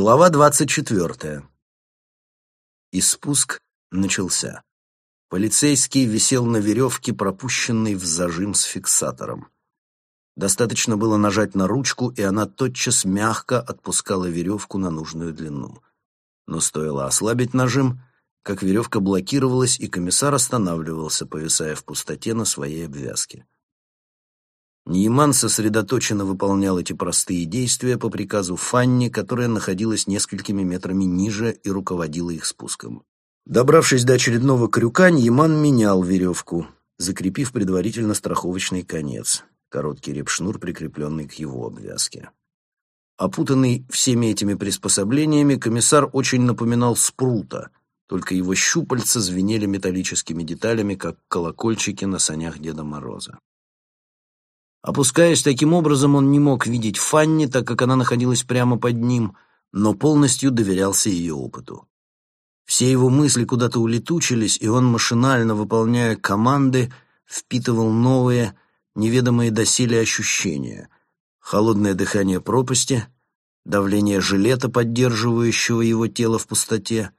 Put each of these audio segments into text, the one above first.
Глава двадцать четвертая. И спуск начался. Полицейский висел на веревке, пропущенной в зажим с фиксатором. Достаточно было нажать на ручку, и она тотчас мягко отпускала веревку на нужную длину. Но стоило ослабить нажим, как веревка блокировалась, и комиссар останавливался, повисая в пустоте на своей обвязке. Нейман сосредоточенно выполнял эти простые действия по приказу Фанни, которая находилась несколькими метрами ниже и руководила их спуском. Добравшись до очередного крюка, Нейман менял веревку, закрепив предварительно страховочный конец, короткий репшнур, прикрепленный к его обвязке. Опутанный всеми этими приспособлениями, комиссар очень напоминал спрута, только его щупальца звенели металлическими деталями, как колокольчики на санях Деда Мороза. Опускаясь таким образом, он не мог видеть Фанни, так как она находилась прямо под ним, но полностью доверялся ее опыту. Все его мысли куда-то улетучились, и он, машинально выполняя команды, впитывал новые, неведомые доселе ощущения. Холодное дыхание пропасти, давление жилета, поддерживающего его тело в пустоте,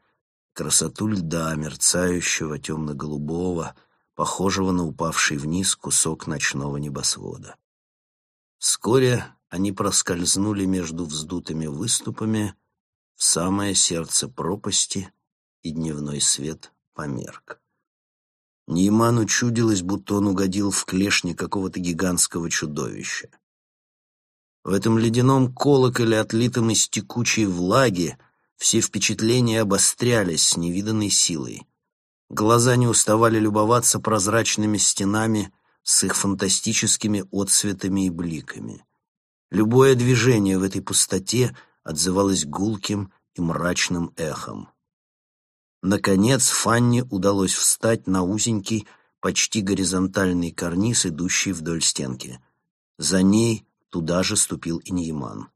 красоту льда, мерцающего темно-голубого, похожего на упавший вниз кусок ночного небосвода. Вскоре они проскользнули между вздутыми выступами в самое сердце пропасти, и дневной свет померк. Нейману чудилось, будто он угодил в клешни какого-то гигантского чудовища. В этом ледяном колоколе, отлитом из текучей влаги, все впечатления обострялись с невиданной силой. Глаза не уставали любоваться прозрачными стенами с их фантастическими отсветами и бликами. Любое движение в этой пустоте отзывалось гулким и мрачным эхом. Наконец Фанне удалось встать на узенький, почти горизонтальный карниз, идущий вдоль стенки. За ней туда же ступил и Нейман.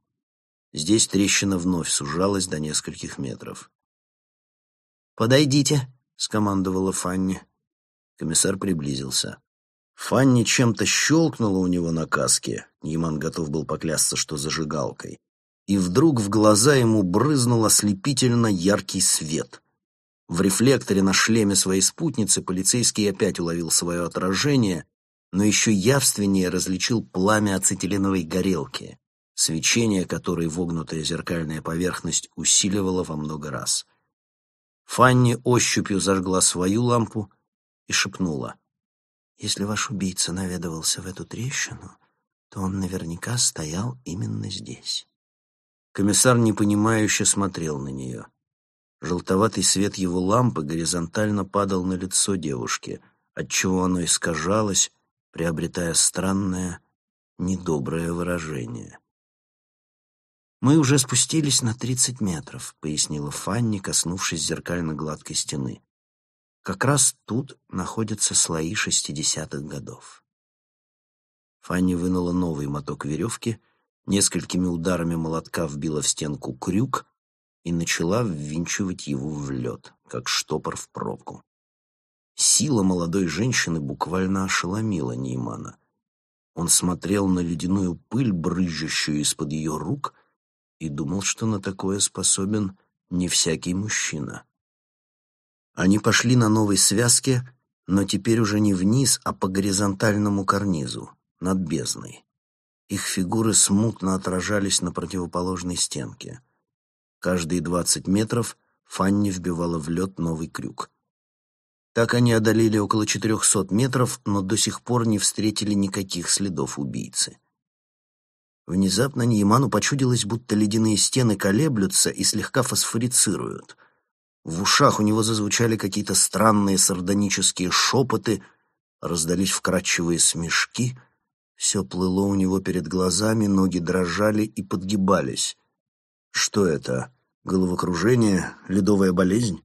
Здесь трещина вновь сужалась до нескольких метров. «Подойдите», — скомандовала Фанни. Комиссар приблизился. Фанни чем-то щелкнула у него на каске, Нейман готов был поклясться, что зажигалкой, и вдруг в глаза ему брызнул ослепительно яркий свет. В рефлекторе на шлеме своей спутницы полицейский опять уловил свое отражение, но еще явственнее различил пламя ацетиленовой горелки, свечение которой вогнутая зеркальная поверхность усиливала во много раз. Фанни ощупью зажгла свою лампу и шепнула. «Если ваш убийца наведывался в эту трещину, то он наверняка стоял именно здесь». Комиссар непонимающе смотрел на нее. Желтоватый свет его лампы горизонтально падал на лицо девушки, отчего оно искажалось, приобретая странное, недоброе выражение. «Мы уже спустились на тридцать метров», — пояснила Фанни, коснувшись зеркально-гладкой стены. «Как раз тут находятся слои шестидесятых годов». Фанни вынула новый моток веревки, несколькими ударами молотка вбила в стенку крюк и начала ввинчивать его в лед, как штопор в пробку. Сила молодой женщины буквально ошеломила Неймана. Он смотрел на ледяную пыль, брызжущую из-под ее рук, и думал, что на такое способен не всякий мужчина. Они пошли на новой связке, но теперь уже не вниз, а по горизонтальному карнизу, над бездной. Их фигуры смутно отражались на противоположной стенке. Каждые двадцать метров Фанни вбивала в лед новый крюк. Так они одолели около четырехсот метров, но до сих пор не встретили никаких следов убийцы. Внезапно Нейману почудилось, будто ледяные стены колеблются и слегка фосфорицируют. В ушах у него зазвучали какие-то странные сардонические шепоты, раздались вкрадчивые смешки. Все плыло у него перед глазами, ноги дрожали и подгибались. Что это? Головокружение? Ледовая болезнь?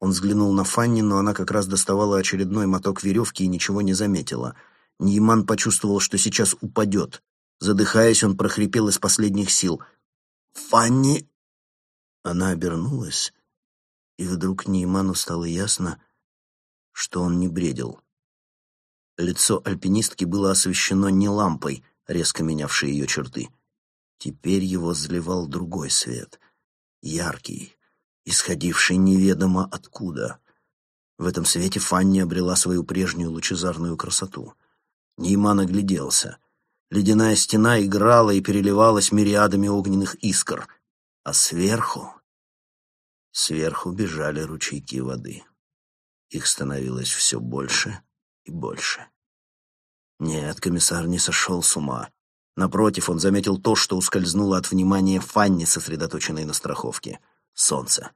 Он взглянул на Фанни, но она как раз доставала очередной моток веревки и ничего не заметила. Нейман почувствовал, что сейчас упадет. Задыхаясь, он прохрипел из последних сил. «Фанни!» Она обернулась, и вдруг Нейману стало ясно, что он не бредил. Лицо альпинистки было освещено не лампой, резко менявшей ее черты. Теперь его заливал другой свет. яркий, исходивший неведомо откуда. В этом свете Фанни обрела свою прежнюю лучезарную красоту. Нейман огляделся. Ледяная стена играла и переливалась мириадами огненных искр, а сверху... Сверху бежали ручейки воды. Их становилось все больше и больше. Нет, комиссар не сошел с ума. Напротив, он заметил то, что ускользнуло от внимания Фанни, сосредоточенной на страховке. Солнце.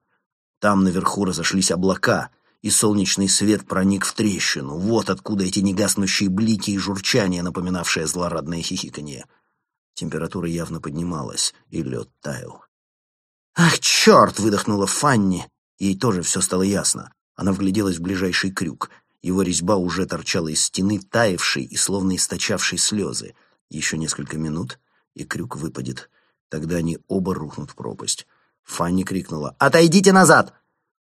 Там наверху разошлись облака, и солнечный свет проник в трещину. Вот откуда эти негаснущие блики и журчание, напоминавшее злорадное хихиканье. Температура явно поднималась, и лед таял. «Ах, черт!» — выдохнула Фанни. Ей тоже все стало ясно. Она вгляделась в ближайший крюк. Его резьба уже торчала из стены, таявшей и словно источавшей слезы. Еще несколько минут, и крюк выпадет. Тогда они оба рухнут в пропасть. Фанни крикнула «Отойдите назад!»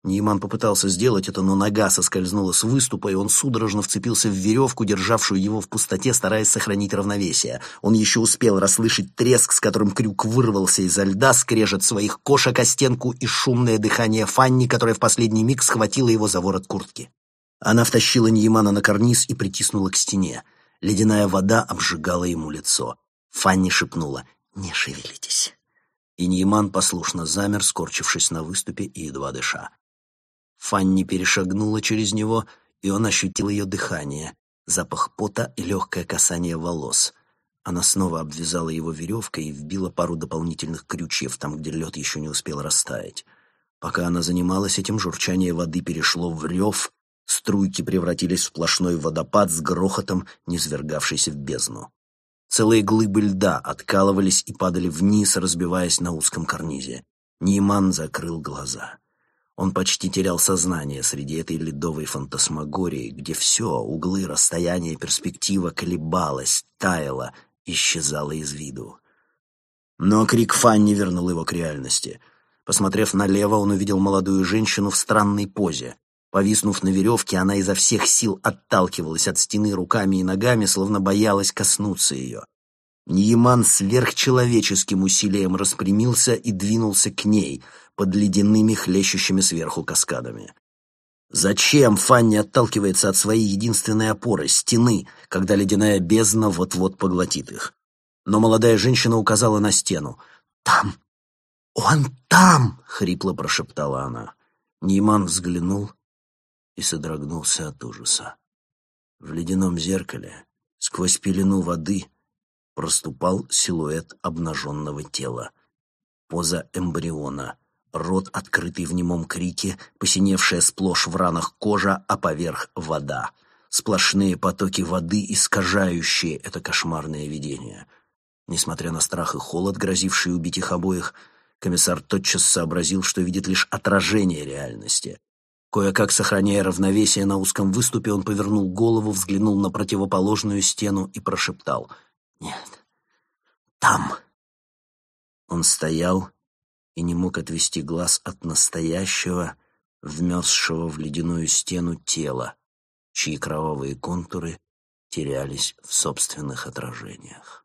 Нейман попытался сделать это, но нога соскользнула с выступа, и он судорожно вцепился в веревку, державшую его в пустоте, стараясь сохранить равновесие. Он еще успел расслышать треск, с которым крюк вырвался изо льда, скрежет своих кошек о стенку и шумное дыхание Фанни, которое в последний миг схватило его за ворот куртки. Она втащила Неймана на карниз и притиснула к стене. Ледяная вода обжигала ему лицо. Фанни шепнула «Не шевелитесь». И Нейман послушно замер, скорчившись на выступе и едва дыша. Фанни перешагнула через него, и он ощутил ее дыхание, запах пота и легкое касание волос. Она снова обвязала его веревкой и вбила пару дополнительных крючьев там, где лед еще не успел растаять. Пока она занималась этим, журчание воды перешло в рев, струйки превратились в сплошной водопад с грохотом, низвергавшийся в бездну. Целые глыбы льда откалывались и падали вниз, разбиваясь на узком карнизе. Нейман закрыл глаза. Он почти терял сознание среди этой ледовой фантасмагории, где все, углы, расстояние, перспектива колебалась, таяла, исчезала из виду. Но крик Фанни вернул его к реальности. Посмотрев налево, он увидел молодую женщину в странной позе. Повиснув на веревке, она изо всех сил отталкивалась от стены руками и ногами, словно боялась коснуться ее. Ниеман сверхчеловеческим усилием распрямился и двинулся к ней — под ледяными хлещущими сверху каскадами. Зачем Фанни отталкивается от своей единственной опоры — стены, когда ледяная бездна вот-вот поглотит их? Но молодая женщина указала на стену. «Там! Он там!» — хрипло прошептала она. Нейман взглянул и содрогнулся от ужаса. В ледяном зеркале, сквозь пелену воды, проступал силуэт обнаженного тела. Поза эмбриона — рот открытый в немом крике, посиневшая сплошь в ранах кожа, а поверх вода. Сплошные потоки воды, искажающие это кошмарное видение. Несмотря на страх и холод, грозившие убить их обоих, комиссар тотчас сообразил, что видит лишь отражение реальности. Кое-как сохраняя равновесие на узком выступе, он повернул голову, взглянул на противоположную стену и прошептал «Нет, там». Он стоял, и не мог отвести глаз от настоящего, вмерзшего в ледяную стену тела, чьи кровавые контуры терялись в собственных отражениях.